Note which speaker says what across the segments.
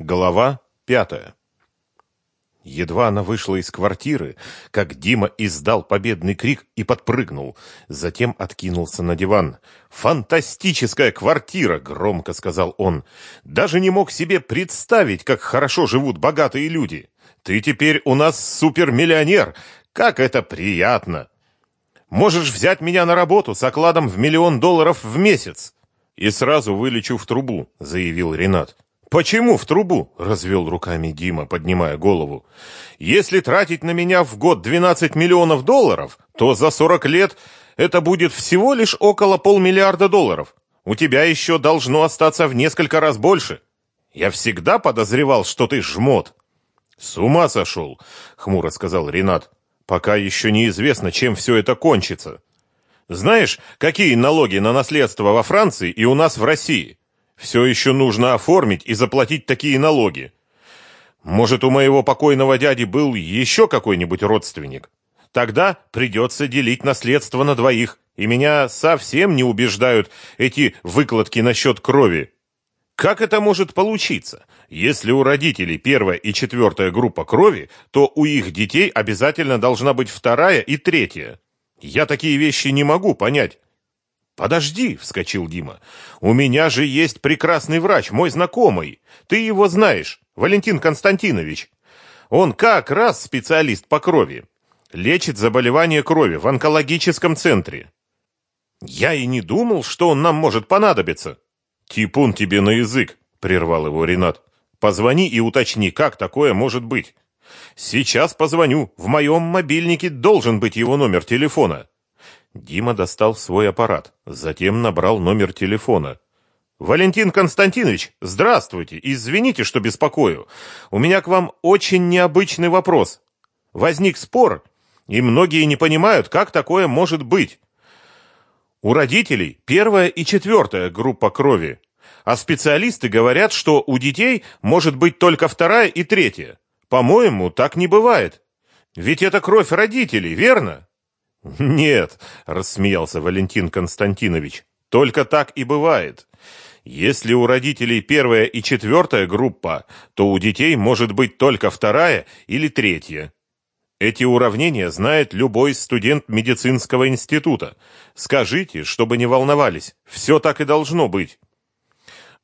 Speaker 1: Глава пятая. Едва она вышла из квартиры, как Дима издал победный крик и подпрыгнул, затем откинулся на диван. «Фантастическая квартира!» — громко сказал он. «Даже не мог себе представить, как хорошо живут богатые люди. Ты теперь у нас супермиллионер! Как это приятно! Можешь взять меня на работу с окладом в миллион долларов в месяц!» «И сразу вылечу в трубу», — заявил Ренат. «Почему в трубу?» – развел руками Дима, поднимая голову. «Если тратить на меня в год 12 миллионов долларов, то за 40 лет это будет всего лишь около полмиллиарда долларов. У тебя еще должно остаться в несколько раз больше. Я всегда подозревал, что ты жмот». «С ума сошел», – хмуро сказал Ренат. «Пока еще неизвестно, чем все это кончится. Знаешь, какие налоги на наследство во Франции и у нас в России?» Все еще нужно оформить и заплатить такие налоги. Может, у моего покойного дяди был еще какой-нибудь родственник? Тогда придется делить наследство на двоих, и меня совсем не убеждают эти выкладки насчет крови. Как это может получиться? Если у родителей первая и четвертая группа крови, то у их детей обязательно должна быть вторая и третья. Я такие вещи не могу понять. «Подожди!» — вскочил Дима. «У меня же есть прекрасный врач, мой знакомый. Ты его знаешь, Валентин Константинович. Он как раз специалист по крови. Лечит заболевания крови в онкологическом центре. Я и не думал, что он нам может понадобиться». «Типун тебе на язык!» — прервал его Ренат. «Позвони и уточни, как такое может быть». «Сейчас позвоню. В моем мобильнике должен быть его номер телефона». Дима достал свой аппарат, затем набрал номер телефона. «Валентин Константинович, здравствуйте! Извините, что беспокою. У меня к вам очень необычный вопрос. Возник спор, и многие не понимают, как такое может быть. У родителей первая и четвертая группа крови, а специалисты говорят, что у детей может быть только вторая и третья. По-моему, так не бывает. Ведь это кровь родителей, верно?» Нет, рассмеялся Валентин Константинович. Только так и бывает. Если у родителей первая и четвертая группа, то у детей может быть только вторая или третья. Эти уравнения знает любой студент медицинского института. Скажите, чтобы не волновались, все так и должно быть.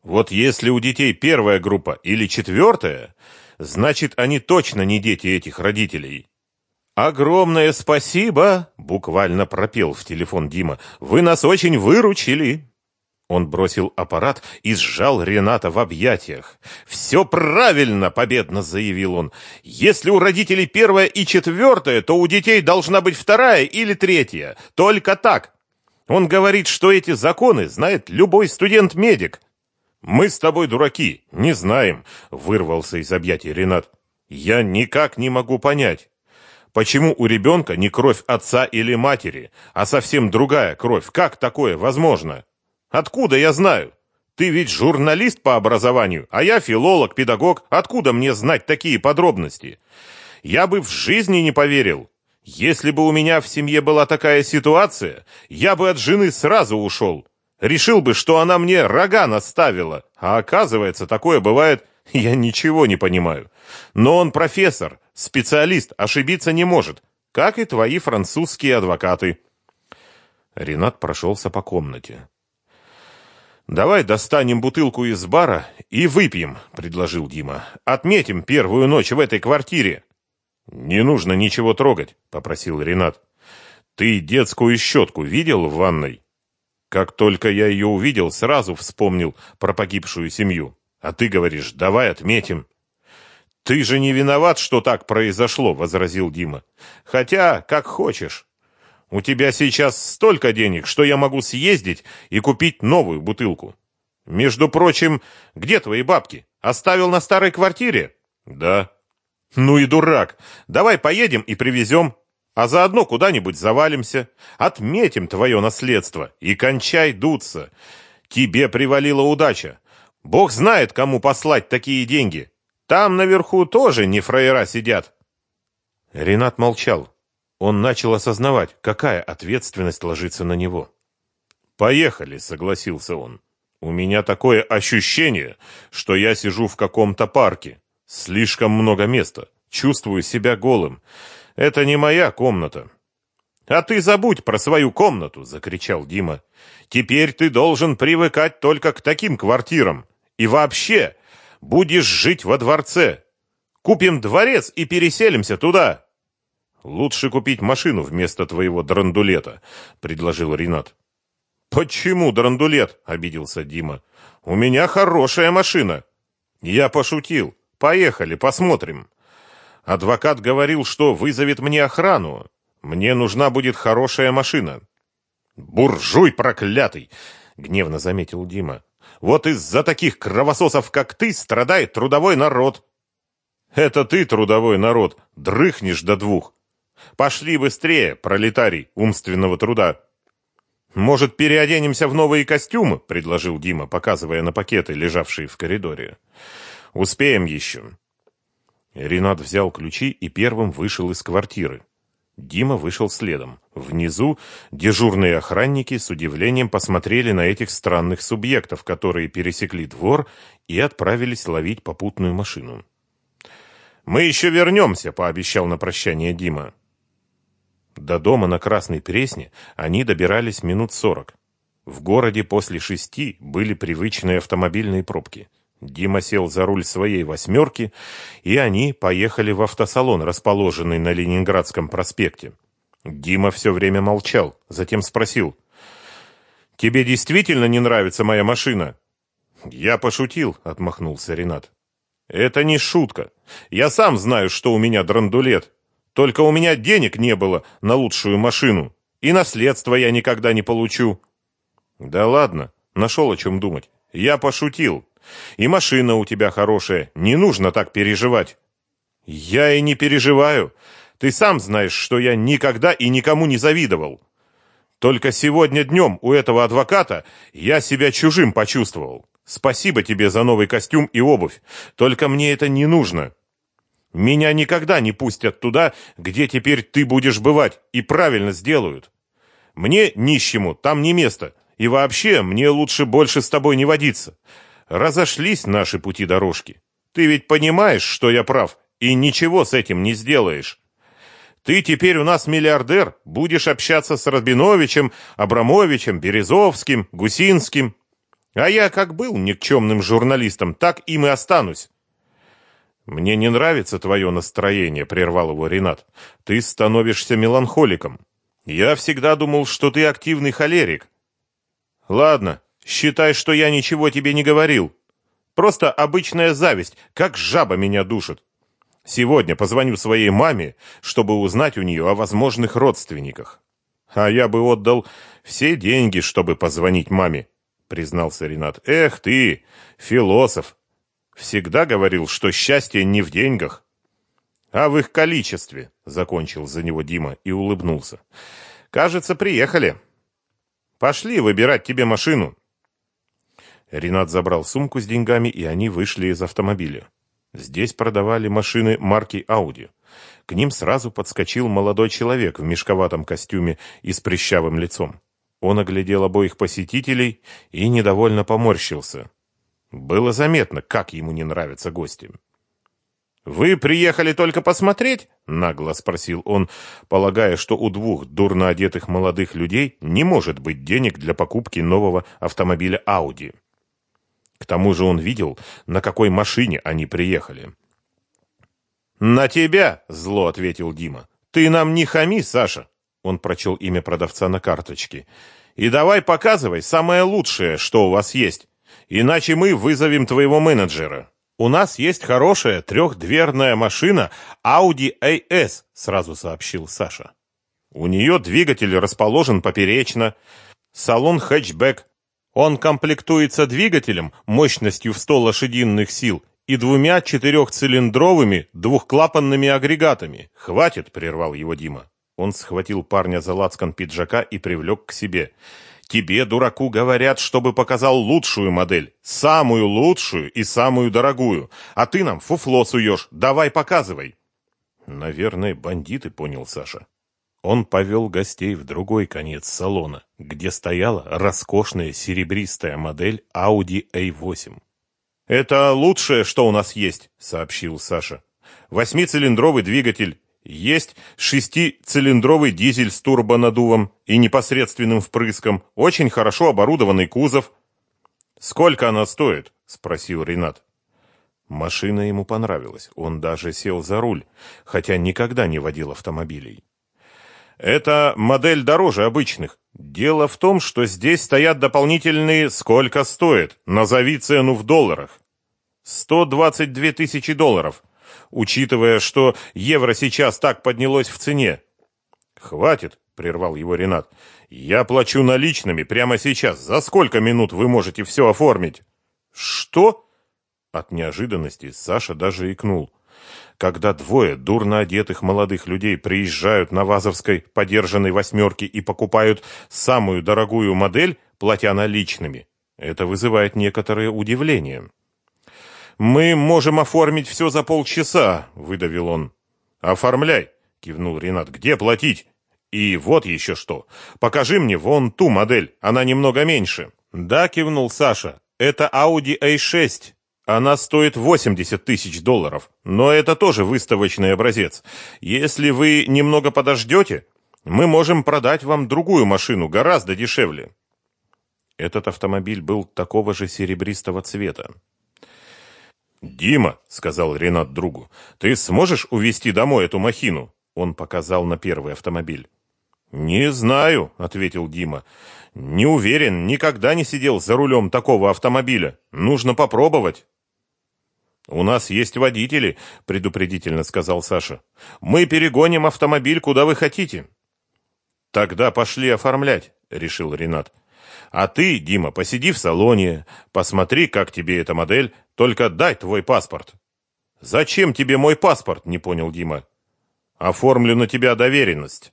Speaker 1: Вот если у детей первая группа или четвертая, значит, они точно не дети этих родителей. «Огромное спасибо!» — буквально пропел в телефон Дима. «Вы нас очень выручили!» Он бросил аппарат и сжал Рената в объятиях. «Все правильно!» — победно заявил он. «Если у родителей первая и четвертая, то у детей должна быть вторая или третья. Только так!» Он говорит, что эти законы знает любой студент-медик. «Мы с тобой дураки, не знаем», — вырвался из объятий Ренат. «Я никак не могу понять, Почему у ребенка не кровь отца или матери, а совсем другая кровь? Как такое возможно? Откуда я знаю? Ты ведь журналист по образованию, а я филолог, педагог. Откуда мне знать такие подробности? Я бы в жизни не поверил. Если бы у меня в семье была такая ситуация, я бы от жены сразу ушел. Решил бы, что она мне рога наставила. А оказывается, такое бывает, я ничего не понимаю. Но он профессор, Специалист ошибиться не может, как и твои французские адвокаты. Ренат прошелся по комнате. «Давай достанем бутылку из бара и выпьем», — предложил Дима. «Отметим первую ночь в этой квартире». «Не нужно ничего трогать», — попросил Ренат. «Ты детскую щетку видел в ванной?» «Как только я ее увидел, сразу вспомнил про погибшую семью. А ты говоришь, давай отметим». «Ты же не виноват, что так произошло», — возразил Дима. «Хотя, как хочешь. У тебя сейчас столько денег, что я могу съездить и купить новую бутылку. Между прочим, где твои бабки? Оставил на старой квартире?» «Да». «Ну и дурак. Давай поедем и привезем, а заодно куда-нибудь завалимся. Отметим твое наследство и кончай дуться. Тебе привалила удача. Бог знает, кому послать такие деньги». Там наверху тоже не фраера сидят. Ренат молчал. Он начал осознавать, какая ответственность ложится на него. «Поехали», — согласился он. У меня такое ощущение, что я сижу в каком-то парке. Слишком много места. Чувствую себя голым. Это не моя комната. А ты забудь про свою комнату, закричал Дима. Теперь ты должен привыкать только к таким квартирам. И вообще, будешь жить во дворце. Купим дворец и переселимся туда. Лучше купить машину вместо твоего драндулета, предложил Ренат. Почему драндулет? обиделся Дима. У меня хорошая машина. Я пошутил. Поехали, посмотрим. Адвокат говорил, что вызовет мне охрану. Мне нужна будет хорошая машина. Буржуй проклятый, гневно заметил Дима. Вот из-за таких кровососов, как ты, страдает трудовой народ. Это ты, трудовой народ, дрыхнешь до двух. Пошли быстрее, пролетарий умственного труда. Может, переоденемся в новые костюмы, предложил Дима, показывая на пакеты, лежавшие в коридоре. Успеем еще. Ренат взял ключи и первым вышел из квартиры. Дима вышел следом. Внизу дежурные охранники с удивлением посмотрели на этих странных субъектов, которые пересекли двор и отправились ловить попутную машину. «Мы еще вернемся», — пообещал на прощание Дима. До дома на Красной Пресне они добирались минут сорок. В городе после шести были привычные автомобильные пробки. Дима сел за руль своей «восьмерки», и они поехали в автосалон, расположенный на Ленинградском проспекте. Дима все время молчал, затем спросил. «Тебе действительно не нравится моя машина?» «Я пошутил», — отмахнулся Ренат. «Это не шутка. Я сам знаю, что у меня драндулет. Только у меня денег не было на лучшую машину, и наследство я никогда не получу». «Да ладно, нашел о чем думать. Я пошутил. И машина у тебя хорошая, не нужно так переживать. Я и не переживаю. Ты сам знаешь, что я никогда и никому не завидовал. Только сегодня днем у этого адвоката я себя чужим почувствовал. Спасибо тебе за новый костюм и обувь. Только мне это не нужно. Меня никогда не пустят туда, где теперь ты будешь бывать, и правильно сделают. Мне, нищему, там не место. И вообще, мне лучше больше с тобой не водиться разошлись наши пути дорожки. Ты ведь понимаешь, что я прав, и ничего с этим не сделаешь. Ты теперь у нас миллиардер, будешь общаться с Радбиновичем, Абрамовичем, Березовским, Гусинским. А я как был никчемным журналистом, так им и останусь. Мне не нравится твое настроение, прервал его Ренат. Ты становишься меланхоликом. Я всегда думал, что ты активный холерик. Ладно, Считай, что я ничего тебе не говорил. Просто обычная зависть, как жаба меня душит. Сегодня позвоню своей маме, чтобы узнать у нее о возможных родственниках. А я бы отдал все деньги, чтобы позвонить маме, признался Ренат. Эх ты, философ. Всегда говорил, что счастье не в деньгах, а в их количестве, закончил за него Дима и улыбнулся. Кажется, приехали. Пошли выбирать тебе машину. Ренат забрал сумку с деньгами, и они вышли из автомобиля. Здесь продавали машины марки Audi. К ним сразу подскочил молодой человек в мешковатом костюме и с прыщавым лицом. Он оглядел обоих посетителей и недовольно поморщился. Было заметно, как ему не нравятся гости. «Вы приехали только посмотреть?» — нагло спросил он, полагая, что у двух дурно одетых молодых людей не может быть денег для покупки нового автомобиля Audi. К тому же он видел, на какой машине они приехали. «На тебя!» — зло ответил Дима. «Ты нам не хами, Саша!» Он прочел имя продавца на карточке. «И давай показывай самое лучшее, что у вас есть. Иначе мы вызовем твоего менеджера. У нас есть хорошая трехдверная машина Audi AS», — сразу сообщил Саша. «У нее двигатель расположен поперечно, салон хэтчбэк, он комплектуется двигателем мощностью в 100 лошадиных сил и двумя четырехцилиндровыми двухклапанными агрегатами. «Хватит!» — прервал его Дима. Он схватил парня за лацкан пиджака и привлек к себе. «Тебе, дураку, говорят, чтобы показал лучшую модель. Самую лучшую и самую дорогую. А ты нам фуфло суешь. Давай показывай!» «Наверное, бандиты», — понял Саша. Он повел гостей в другой конец салона, где стояла роскошная серебристая модель Audi A8. «Это лучшее, что у нас есть», — сообщил Саша. «Восьмицилиндровый двигатель, есть шестицилиндровый дизель с турбонаддувом и непосредственным впрыском, очень хорошо оборудованный кузов». «Сколько она стоит?» — спросил Ренат. Машина ему понравилась, он даже сел за руль, хотя никогда не водил автомобилей. Это модель дороже обычных. Дело в том, что здесь стоят дополнительные «сколько стоит?» Назови цену в долларах. 122 тысячи долларов, учитывая, что евро сейчас так поднялось в цене. Хватит, прервал его Ренат. Я плачу наличными прямо сейчас. За сколько минут вы можете все оформить? Что? От неожиданности Саша даже икнул. Когда двое дурно одетых молодых людей приезжают на Вазовской подержанной восьмерке и покупают самую дорогую модель, платя наличными, это вызывает некоторое удивление. «Мы можем оформить все за полчаса», — выдавил он. «Оформляй», — кивнул Ренат. «Где платить?» «И вот еще что. Покажи мне вон ту модель, она немного меньше». «Да», — кивнул Саша. «Это Audi A6. Она стоит 80 тысяч долларов, но это тоже выставочный образец. Если вы немного подождете, мы можем продать вам другую машину, гораздо дешевле. Этот автомобиль был такого же серебристого цвета. «Дима», — сказал Ренат другу, — «ты сможешь увезти домой эту махину?» Он показал на первый автомобиль. «Не знаю», — ответил Дима. «Не уверен, никогда не сидел за рулем такого автомобиля. Нужно попробовать». «У нас есть водители», — предупредительно сказал Саша. «Мы перегоним автомобиль, куда вы хотите». «Тогда пошли оформлять», — решил Ренат. «А ты, Дима, посиди в салоне, посмотри, как тебе эта модель, только дай твой паспорт». «Зачем тебе мой паспорт?» — не понял Дима. «Оформлю на тебя доверенность».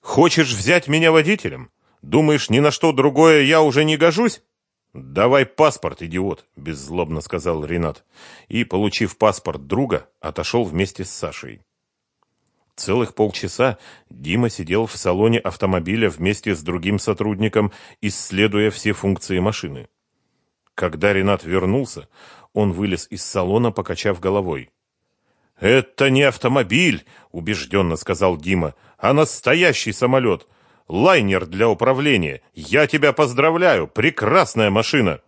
Speaker 1: «Хочешь взять меня водителем? Думаешь, ни на что другое я уже не гожусь?» «Давай паспорт, идиот», — беззлобно сказал Ренат. И, получив паспорт друга, отошел вместе с Сашей. Целых полчаса Дима сидел в салоне автомобиля вместе с другим сотрудником, исследуя все функции машины. Когда Ренат вернулся, он вылез из салона, покачав головой. «Это не автомобиль», — убежденно сказал Дима, — «а настоящий самолет. Лайнер для управления. Я тебя поздравляю, прекрасная машина.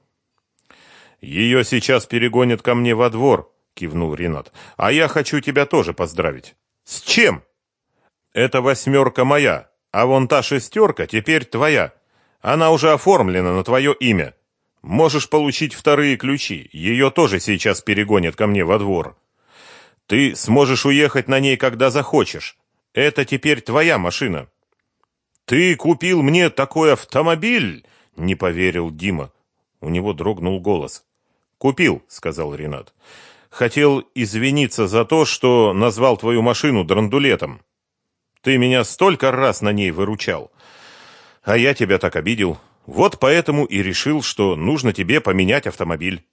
Speaker 1: Ее сейчас перегонят ко мне во двор, кивнул Ренат. А я хочу тебя тоже поздравить. С чем? Это восьмерка моя, а вон та шестерка теперь твоя. Она уже оформлена на твое имя. Можешь получить вторые ключи. Ее тоже сейчас перегонят ко мне во двор. Ты сможешь уехать на ней, когда захочешь. Это теперь твоя машина. «Ты купил мне такой автомобиль?» — не поверил Дима. У него дрогнул голос. «Купил», — сказал Ренат. «Хотел извиниться за то, что назвал твою машину драндулетом. Ты меня столько раз на ней выручал, а я тебя так обидел. Вот поэтому и решил, что нужно тебе поменять автомобиль.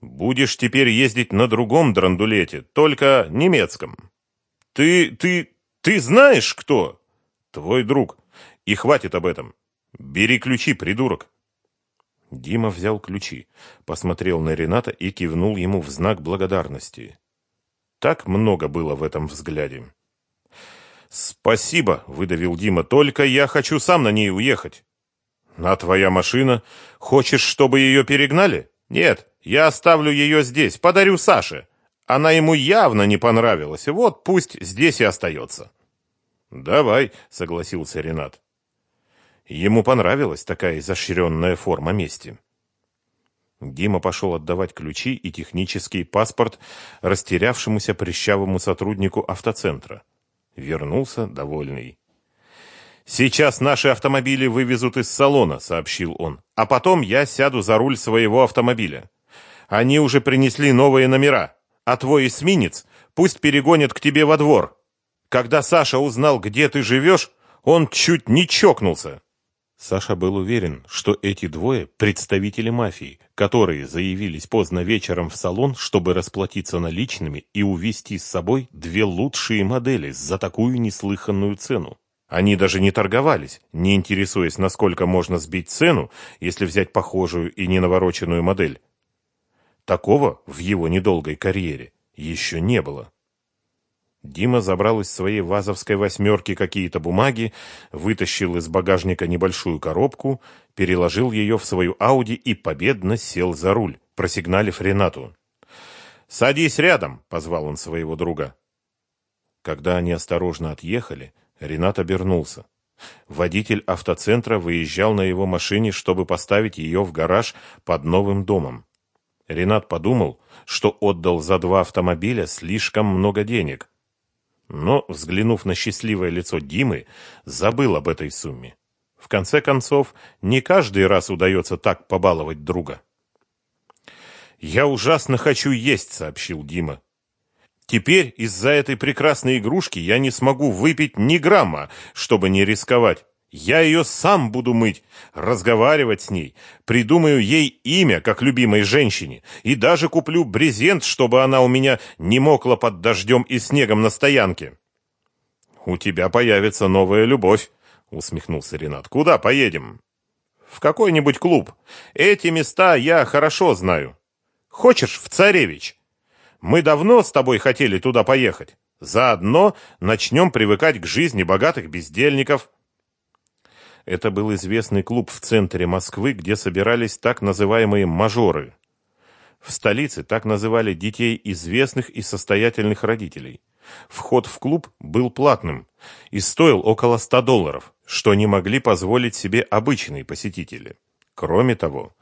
Speaker 1: Будешь теперь ездить на другом драндулете, только немецком. Ты, ты, ты знаешь кто? Твой друг. И хватит об этом. Бери ключи, придурок. Дима взял ключи, посмотрел на Рената и кивнул ему в знак благодарности. Так много было в этом взгляде. «Спасибо», — выдавил Дима, — «только я хочу сам на ней уехать». «А твоя машина? Хочешь, чтобы ее перегнали?» «Нет, я оставлю ее здесь, подарю Саше. Она ему явно не понравилась, вот пусть здесь и остается». «Давай», — согласился Ренат. Ему понравилась такая изощренная форма мести. Дима пошел отдавать ключи и технический паспорт растерявшемуся прищавому сотруднику автоцентра. Вернулся довольный. «Сейчас наши автомобили вывезут из салона», — сообщил он. «А потом я сяду за руль своего автомобиля. Они уже принесли новые номера, а твой эсминец пусть перегонят к тебе во двор. Когда Саша узнал, где ты живешь, он чуть не чокнулся». Саша был уверен, что эти двое – представители мафии, которые заявились поздно вечером в салон, чтобы расплатиться наличными и увезти с собой две лучшие модели за такую неслыханную цену. Они даже не торговались, не интересуясь, насколько можно сбить цену, если взять похожую и ненавороченную модель. Такого в его недолгой карьере еще не было. Дима забрал из своей вазовской восьмерки какие-то бумаги, вытащил из багажника небольшую коробку, переложил ее в свою Ауди и победно сел за руль, просигналив Ренату. «Садись рядом!» — позвал он своего друга. Когда они осторожно отъехали, Ренат обернулся. Водитель автоцентра выезжал на его машине, чтобы поставить ее в гараж под новым домом. Ренат подумал, что отдал за два автомобиля слишком много денег, но, взглянув на счастливое лицо Димы, забыл об этой сумме. В конце концов, не каждый раз удается так побаловать друга. «Я ужасно хочу есть», — сообщил Дима. «Теперь из-за этой прекрасной игрушки я не смогу выпить ни грамма, чтобы не рисковать. Я ее сам буду мыть, разговаривать с ней, придумаю ей имя, как любимой женщине, и даже куплю брезент, чтобы она у меня не мокла под дождем и снегом на стоянке. У тебя появится новая любовь, усмехнулся Ренат. Куда поедем? В какой-нибудь клуб. Эти места я хорошо знаю. Хочешь в Царевич? Мы давно с тобой хотели туда поехать. Заодно начнем привыкать к жизни богатых бездельников. Это был известный клуб в центре Москвы, где собирались так называемые мажоры. В столице так называли детей известных и состоятельных родителей. Вход в клуб был платным и стоил около 100 долларов, что не могли позволить себе обычные посетители. Кроме того,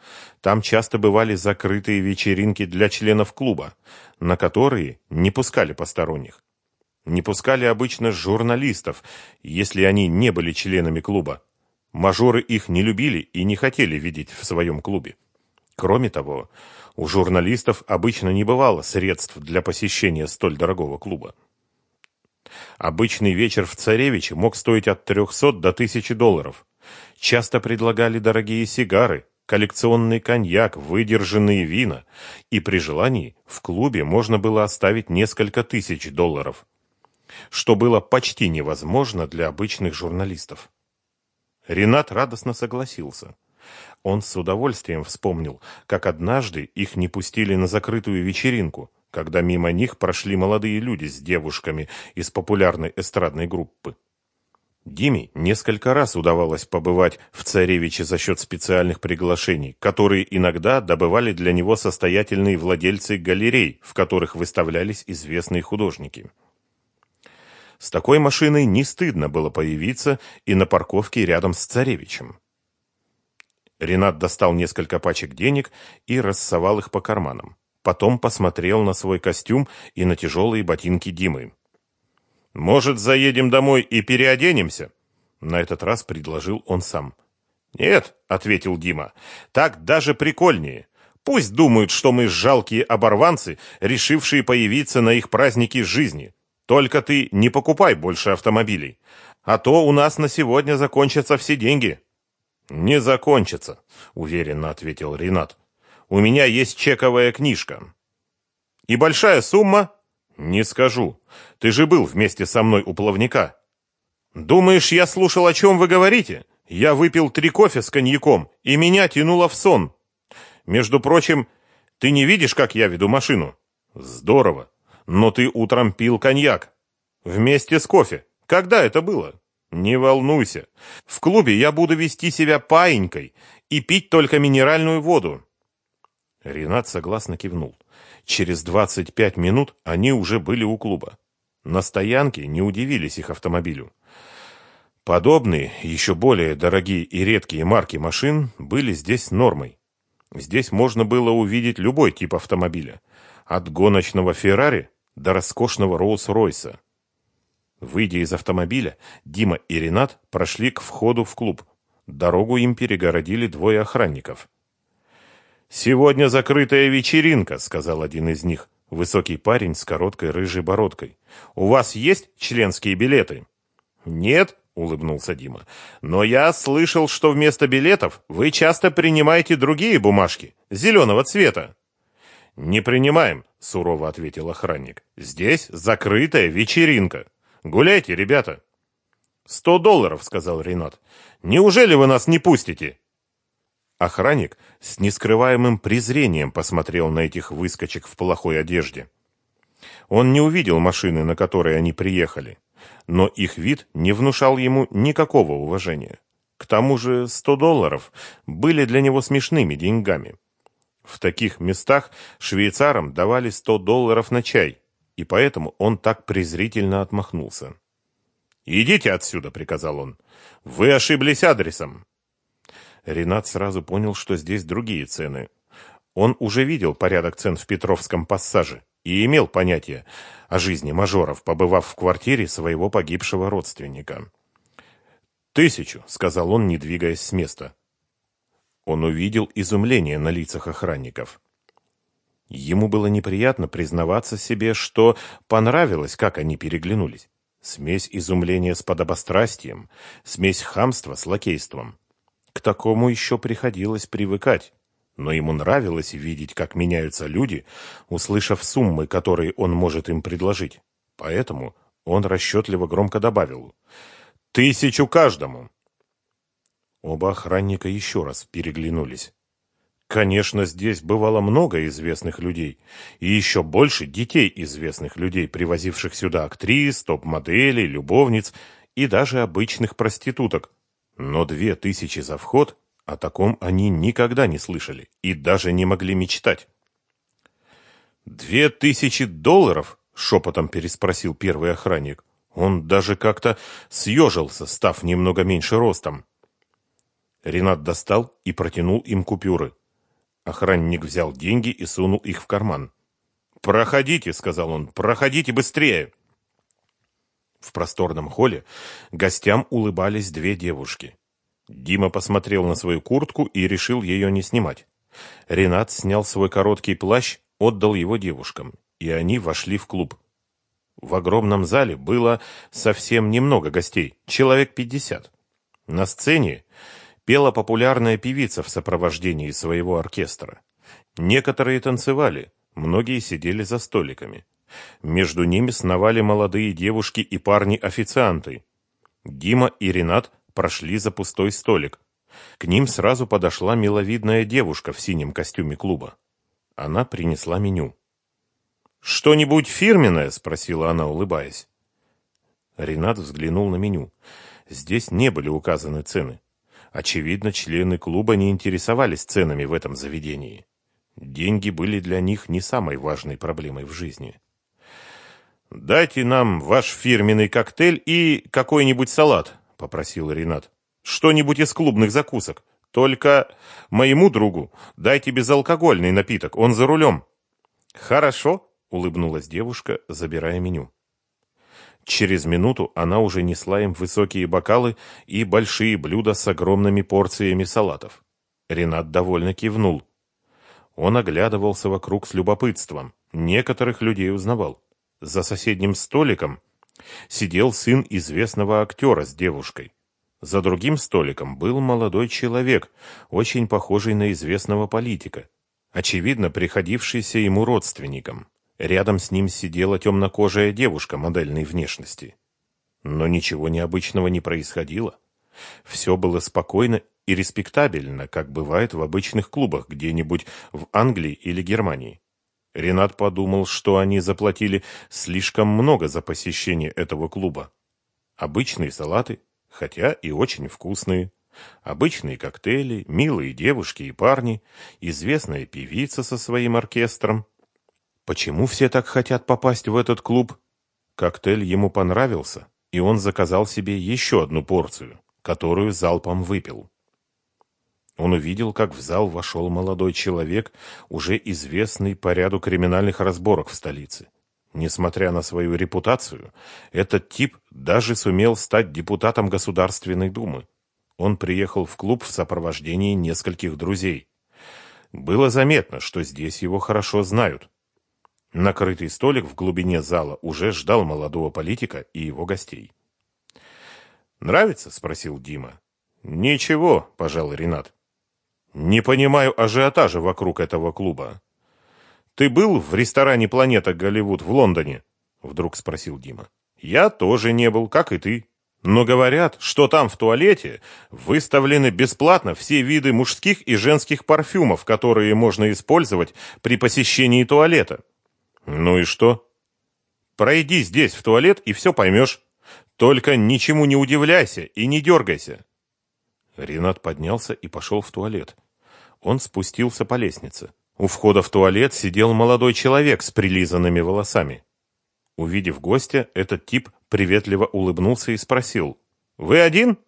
Speaker 1: там часто бывали закрытые вечеринки для членов клуба, на которые не пускали посторонних. Не пускали обычно журналистов, если они не были членами клуба, Мажоры их не любили и не хотели видеть в своем клубе. Кроме того, у журналистов обычно не бывало средств для посещения столь дорогого клуба. Обычный вечер в Царевиче мог стоить от 300 до 1000 долларов. Часто предлагали дорогие сигары, коллекционный коньяк, выдержанные вина, и при желании в клубе можно было оставить несколько тысяч долларов, что было почти невозможно для обычных журналистов. Ренат радостно согласился. Он с удовольствием вспомнил, как однажды их не пустили на закрытую вечеринку, когда мимо них прошли молодые люди с девушками из популярной эстрадной группы. Диме несколько раз удавалось побывать в Царевиче за счет специальных приглашений, которые иногда добывали для него состоятельные владельцы галерей, в которых выставлялись известные художники. С такой машиной не стыдно было появиться и на парковке рядом с царевичем. Ренат достал несколько пачек денег и рассовал их по карманам. Потом посмотрел на свой костюм и на тяжелые ботинки Димы. «Может, заедем домой и переоденемся?» На этот раз предложил он сам. «Нет», — ответил Дима, — «так даже прикольнее. Пусть думают, что мы жалкие оборванцы, решившие появиться на их празднике жизни. Только ты не покупай больше автомобилей, а то у нас на сегодня закончатся все деньги. Не закончатся, уверенно ответил Ренат. У меня есть чековая книжка. И большая сумма? Не скажу. Ты же был вместе со мной у плавника. Думаешь, я слушал, о чем вы говорите? Я выпил три кофе с коньяком, и меня тянуло в сон. Между прочим, ты не видишь, как я веду машину? Здорово. Но ты утром пил коньяк. Вместе с кофе. Когда это было? Не волнуйся. В клубе я буду вести себя паинькой и пить только минеральную воду. Ренат согласно кивнул. Через 25 минут они уже были у клуба. На стоянке не удивились их автомобилю. Подобные, еще более дорогие и редкие марки машин были здесь нормой. Здесь можно было увидеть любой тип автомобиля. От гоночного Феррари до роскошного Роуз-Ройса. Выйдя из автомобиля, Дима и Ренат прошли к входу в клуб. Дорогу им перегородили двое охранников. «Сегодня закрытая вечеринка», — сказал один из них, высокий парень с короткой рыжей бородкой. «У вас есть членские билеты?» «Нет», — улыбнулся Дима. «Но я слышал, что вместо билетов вы часто принимаете другие бумажки, зеленого цвета». «Не принимаем», — сурово ответил охранник. «Здесь закрытая вечеринка. Гуляйте, ребята». «Сто долларов», — сказал Ренат. «Неужели вы нас не пустите?» Охранник с нескрываемым презрением посмотрел на этих выскочек в плохой одежде. Он не увидел машины, на которой они приехали, но их вид не внушал ему никакого уважения. К тому же сто долларов были для него смешными деньгами. В таких местах швейцарам давали сто долларов на чай, и поэтому он так презрительно отмахнулся. «Идите отсюда», — приказал он. «Вы ошиблись адресом». Ренат сразу понял, что здесь другие цены. Он уже видел порядок цен в Петровском пассаже и имел понятие о жизни мажоров, побывав в квартире своего погибшего родственника. «Тысячу», — сказал он, не двигаясь с места. Он увидел изумление на лицах охранников. Ему было неприятно признаваться себе, что понравилось, как они переглянулись. Смесь изумления с подобострастием, смесь хамства с лакейством. К такому еще приходилось привыкать. Но ему нравилось видеть, как меняются люди, услышав суммы, которые он может им предложить. Поэтому он расчетливо громко добавил — Тысячу каждому. Оба охранника еще раз переглянулись. Конечно, здесь бывало много известных людей, и еще больше детей известных людей, привозивших сюда актрис, топ-моделей, любовниц и даже обычных проституток. Но две тысячи за вход, о таком они никогда не слышали и даже не могли мечтать. «Две тысячи долларов?» — шепотом переспросил первый охранник. Он даже как-то съежился, став немного меньше ростом. Ренат достал и протянул им купюры. Охранник взял деньги и сунул их в карман. «Проходите», — сказал он, — «проходите быстрее». В просторном холле гостям улыбались две девушки. Дима посмотрел на свою куртку и решил ее не снимать. Ренат снял свой короткий плащ, отдал его девушкам, и они вошли в клуб. В огромном зале было совсем немного гостей, человек пятьдесят. На сцене пела популярная певица в сопровождении своего оркестра. Некоторые танцевали, многие сидели за столиками. Между ними сновали молодые девушки и парни-официанты. Дима и Ренат прошли за пустой столик. К ним сразу подошла миловидная девушка в синем костюме клуба. Она принесла меню. «Что-нибудь фирменное?» — спросила она, улыбаясь. Ренат взглянул на меню. Здесь не были указаны цены. Очевидно, члены клуба не интересовались ценами в этом заведении. Деньги были для них не самой важной проблемой в жизни. «Дайте нам ваш фирменный коктейль и какой-нибудь салат», — попросил Ренат. «Что-нибудь из клубных закусок. Только моему другу дайте безалкогольный напиток, он за рулем». «Хорошо», улыбнулась девушка, забирая меню. Через минуту она уже несла им высокие бокалы и большие блюда с огромными порциями салатов. Ренат довольно кивнул. Он оглядывался вокруг с любопытством. Некоторых людей узнавал. За соседним столиком сидел сын известного актера с девушкой. За другим столиком был молодой человек, очень похожий на известного политика, очевидно, приходившийся ему родственником. Рядом с ним сидела темнокожая девушка модельной внешности. Но ничего необычного не происходило. Все было спокойно и респектабельно, как бывает в обычных клубах где-нибудь в Англии или Германии. Ренат подумал, что они заплатили слишком много за посещение этого клуба. Обычные салаты, хотя и очень вкусные. Обычные коктейли, милые девушки и парни, известная певица со своим оркестром, Почему все так хотят попасть в этот клуб? Коктейль ему понравился, и он заказал себе еще одну порцию, которую залпом выпил. Он увидел, как в зал вошел молодой человек, уже известный по ряду криминальных разборок в столице. Несмотря на свою репутацию, этот тип даже сумел стать депутатом Государственной Думы. Он приехал в клуб в сопровождении нескольких друзей. Было заметно, что здесь его хорошо знают. Накрытый столик в глубине зала уже ждал молодого политика и его гостей. «Нравится?» — спросил Дима. «Ничего», — пожал Ренат. «Не понимаю ажиотажа вокруг этого клуба». «Ты был в ресторане «Планета Голливуд» в Лондоне?» — вдруг спросил Дима. «Я тоже не был, как и ты. Но говорят, что там в туалете выставлены бесплатно все виды мужских и женских парфюмов, которые можно использовать при посещении туалета. Ну и что? Пройди здесь в туалет и все поймешь. Только ничему не удивляйся и не дергайся. Ренат поднялся и пошел в туалет. Он спустился по лестнице. У входа в туалет сидел молодой человек с прилизанными волосами. Увидев гостя, этот тип приветливо улыбнулся и спросил. «Вы один?»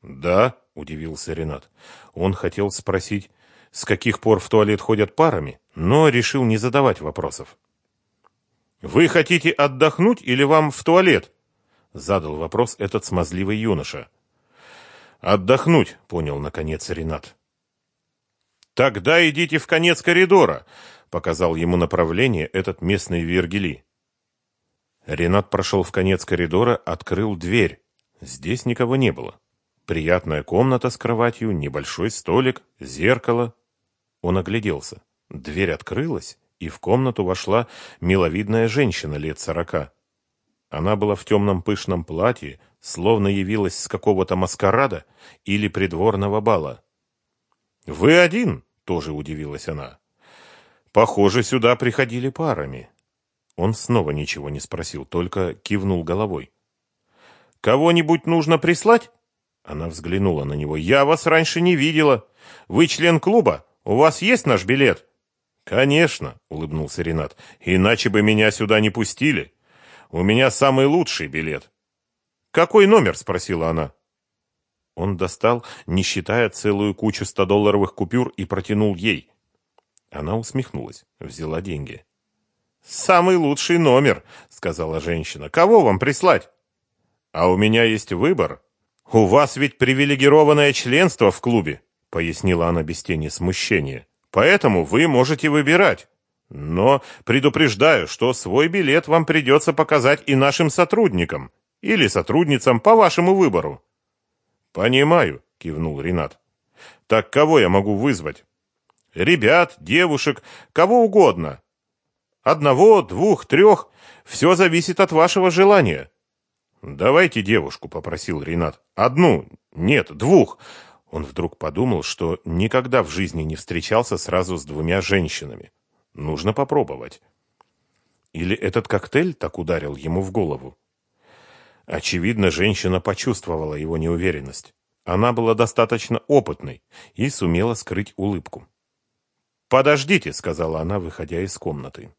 Speaker 1: «Да», — удивился Ренат. Он хотел спросить, с каких пор в туалет ходят парами, но решил не задавать вопросов. «Вы хотите отдохнуть или вам в туалет?» — задал вопрос этот смазливый юноша. «Отдохнуть», — понял наконец Ренат. «Тогда идите в конец коридора», — показал ему направление этот местный Вергили. Ренат прошел в конец коридора, открыл дверь. Здесь никого не было. Приятная комната с кроватью, небольшой столик, зеркало. Он огляделся. Дверь открылась, и в комнату вошла миловидная женщина лет сорока. Она была в темном пышном платье, словно явилась с какого-то маскарада или придворного бала. «Вы один?» — тоже удивилась она. «Похоже, сюда приходили парами». Он снова ничего не спросил, только кивнул головой. «Кого-нибудь нужно прислать?» Она взглянула на него. «Я вас раньше не видела. Вы член клуба? У вас есть наш билет?» «Конечно», — улыбнулся Ренат. «Иначе бы меня сюда не пустили. У меня самый лучший билет». «Какой номер?» — спросила она. Он достал, не считая, целую кучу стодолларовых купюр и протянул ей. Она усмехнулась, взяла деньги. «Самый лучший номер», — сказала женщина. «Кого вам прислать?» «А у меня есть выбор. У вас ведь привилегированное членство в клубе», — пояснила она без тени смущения. «Поэтому вы можете выбирать. Но предупреждаю, что свой билет вам придется показать и нашим сотрудникам, или сотрудницам по вашему выбору». «Понимаю», — кивнул Ренат. «Так кого я могу вызвать?» «Ребят, девушек, кого угодно. Одного, двух, трех. Все зависит от вашего желания. Давайте девушку, попросил Ренат. Одну, нет, двух. Он вдруг подумал, что никогда в жизни не встречался сразу с двумя женщинами. Нужно попробовать. Или этот коктейль так ударил ему в голову? Очевидно, женщина почувствовала его неуверенность. Она была достаточно опытной и сумела скрыть улыбку. «Подождите», — сказала она, выходя из комнаты.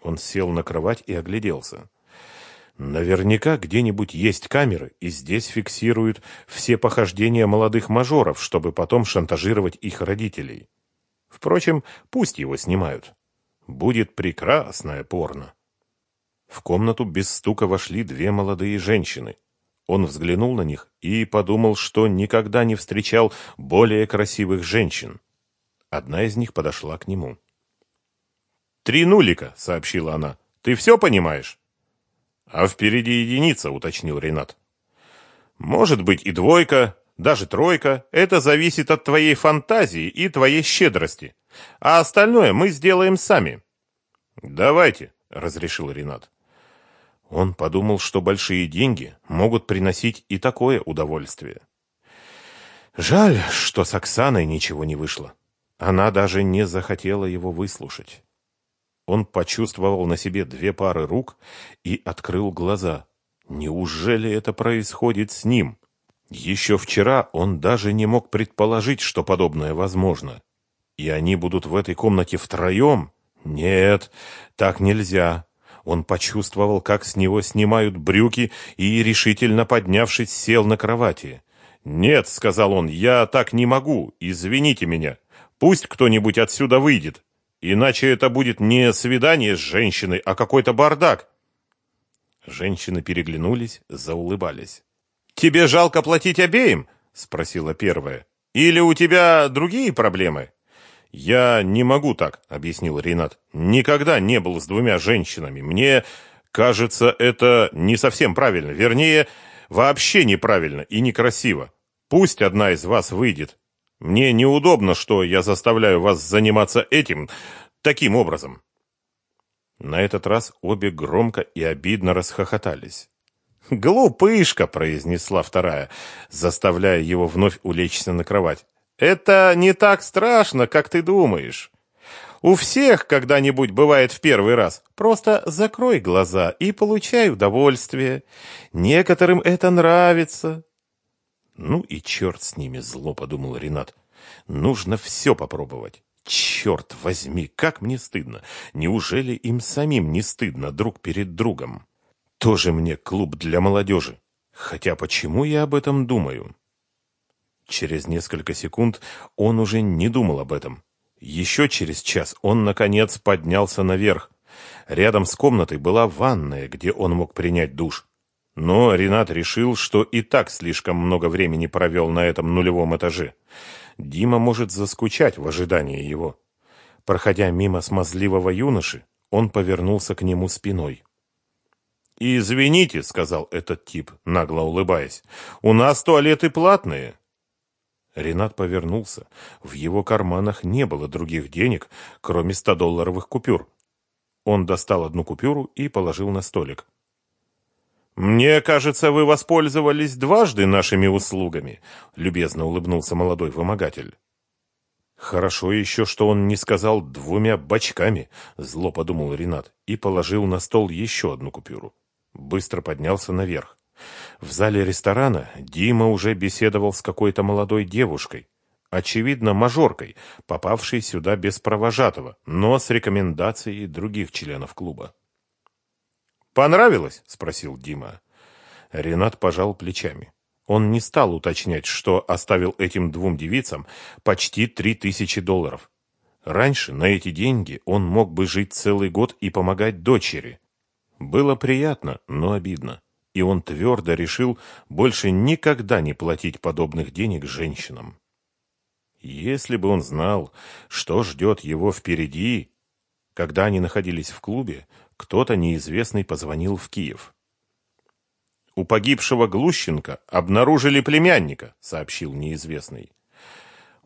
Speaker 1: Он сел на кровать и огляделся. Наверняка где-нибудь есть камеры, и здесь фиксируют все похождения молодых мажоров, чтобы потом шантажировать их родителей. Впрочем, пусть его снимают. Будет прекрасное порно. В комнату без стука вошли две молодые женщины. Он взглянул на них и подумал, что никогда не встречал более красивых женщин. Одна из них подошла к нему. «Три нулика», — сообщила она. «Ты все понимаешь?» «А впереди единица», — уточнил Ренат. «Может быть и двойка, даже тройка. Это зависит от твоей фантазии и твоей щедрости. А остальное мы сделаем сами». «Давайте», — разрешил Ренат. Он подумал, что большие деньги могут приносить и такое удовольствие. Жаль, что с Оксаной ничего не вышло. Она даже не захотела его выслушать. Он почувствовал на себе две пары рук и открыл глаза. Неужели это происходит с ним? Еще вчера он даже не мог предположить, что подобное возможно. И они будут в этой комнате втроем? Нет, так нельзя. Он почувствовал, как с него снимают брюки и, решительно поднявшись, сел на кровати. «Нет», — сказал он, — «я так не могу, извините меня. Пусть кто-нибудь отсюда выйдет». Иначе это будет не свидание с женщиной, а какой-то бардак. Женщины переглянулись, заулыбались. «Тебе жалко платить обеим?» — спросила первая. «Или у тебя другие проблемы?» «Я не могу так», — объяснил Ренат. «Никогда не был с двумя женщинами. Мне кажется, это не совсем правильно. Вернее, вообще неправильно и некрасиво. Пусть одна из вас выйдет. Мне неудобно, что я заставляю вас заниматься этим таким образом. На этот раз обе громко и обидно расхохотались. «Глупышка!» — произнесла вторая, заставляя его вновь улечься на кровать. «Это не так страшно, как ты думаешь. У всех когда-нибудь бывает в первый раз. Просто закрой глаза и получай удовольствие. Некоторым это нравится». «Ну и черт с ними, зло», — подумал Ренат. «Нужно все попробовать». Черт возьми, как мне стыдно. Неужели им самим не стыдно друг перед другом? Тоже мне клуб для молодежи. Хотя почему я об этом думаю? Через несколько секунд он уже не думал об этом. Еще через час он, наконец, поднялся наверх. Рядом с комнатой была ванная, где он мог принять душ. Но Ренат решил, что и так слишком много времени провел на этом нулевом этаже. Дима может заскучать в ожидании его. Проходя мимо смазливого юноши, он повернулся к нему спиной. «Извините», — сказал этот тип, нагло улыбаясь, — «у нас туалеты платные». Ренат повернулся. В его карманах не было других денег, кроме ста долларовых купюр. Он достал одну купюру и положил на столик. «Мне кажется, вы воспользовались дважды нашими услугами», — любезно улыбнулся молодой вымогатель. «Хорошо еще, что он не сказал двумя бочками», — зло подумал Ренат и положил на стол еще одну купюру. Быстро поднялся наверх. В зале ресторана Дима уже беседовал с какой-то молодой девушкой, очевидно, мажоркой, попавшей сюда без провожатого, но с рекомендацией других членов клуба. «Понравилось?» — спросил Дима. Ренат пожал плечами. Он не стал уточнять, что оставил этим двум девицам почти три тысячи долларов. Раньше на эти деньги он мог бы жить целый год и помогать дочери. Было приятно, но обидно. И он твердо решил больше никогда не платить подобных денег женщинам. Если бы он знал, что ждет его впереди, когда они находились в клубе, кто-то неизвестный позвонил в Киев. «У погибшего Глущенко обнаружили племянника», — сообщил неизвестный.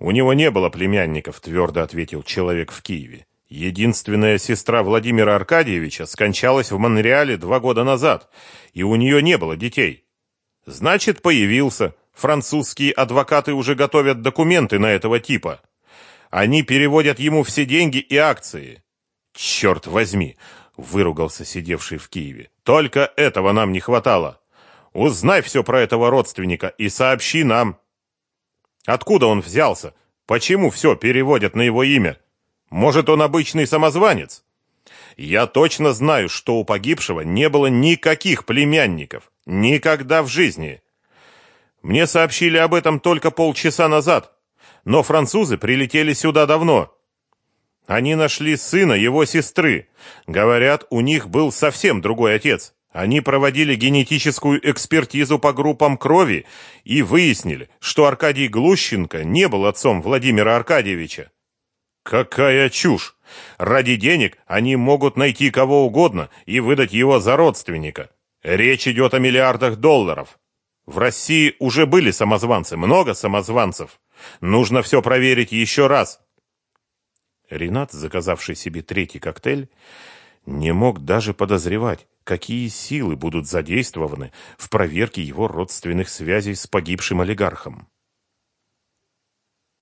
Speaker 1: «У него не было племянников», — твердо ответил человек в Киеве. «Единственная сестра Владимира Аркадьевича скончалась в Монреале два года назад, и у нее не было детей. Значит, появился. Французские адвокаты уже готовят документы на этого типа. Они переводят ему все деньги и акции. Черт возьми, выругался сидевший в Киеве. Только этого нам не хватало. Узнай все про этого родственника и сообщи нам. Откуда он взялся? Почему все переводят на его имя? Может, он обычный самозванец? Я точно знаю, что у погибшего не было никаких племянников. Никогда в жизни. Мне сообщили об этом только полчаса назад. Но французы прилетели сюда давно. Они нашли сына его сестры. Говорят, у них был совсем другой отец. Они проводили генетическую экспертизу по группам крови и выяснили, что Аркадий Глущенко не был отцом Владимира Аркадьевича. Какая чушь! Ради денег они могут найти кого угодно и выдать его за родственника. Речь идет о миллиардах долларов. В России уже были самозванцы, много самозванцев. Нужно все проверить еще раз. Ренат, заказавший себе третий коктейль, не мог даже подозревать, какие силы будут задействованы в проверке его родственных связей с погибшим олигархом.